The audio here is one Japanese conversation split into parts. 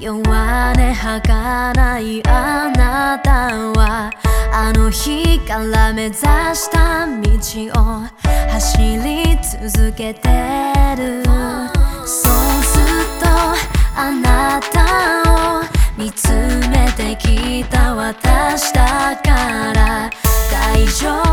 弱音吐かないあなたはあの日から目指した道を走り続けてる。そうするとあなたを見つめてきた私だから。大丈夫。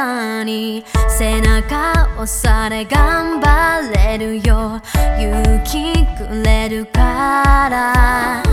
たに背中押され頑張れるよ。勇気くれるから。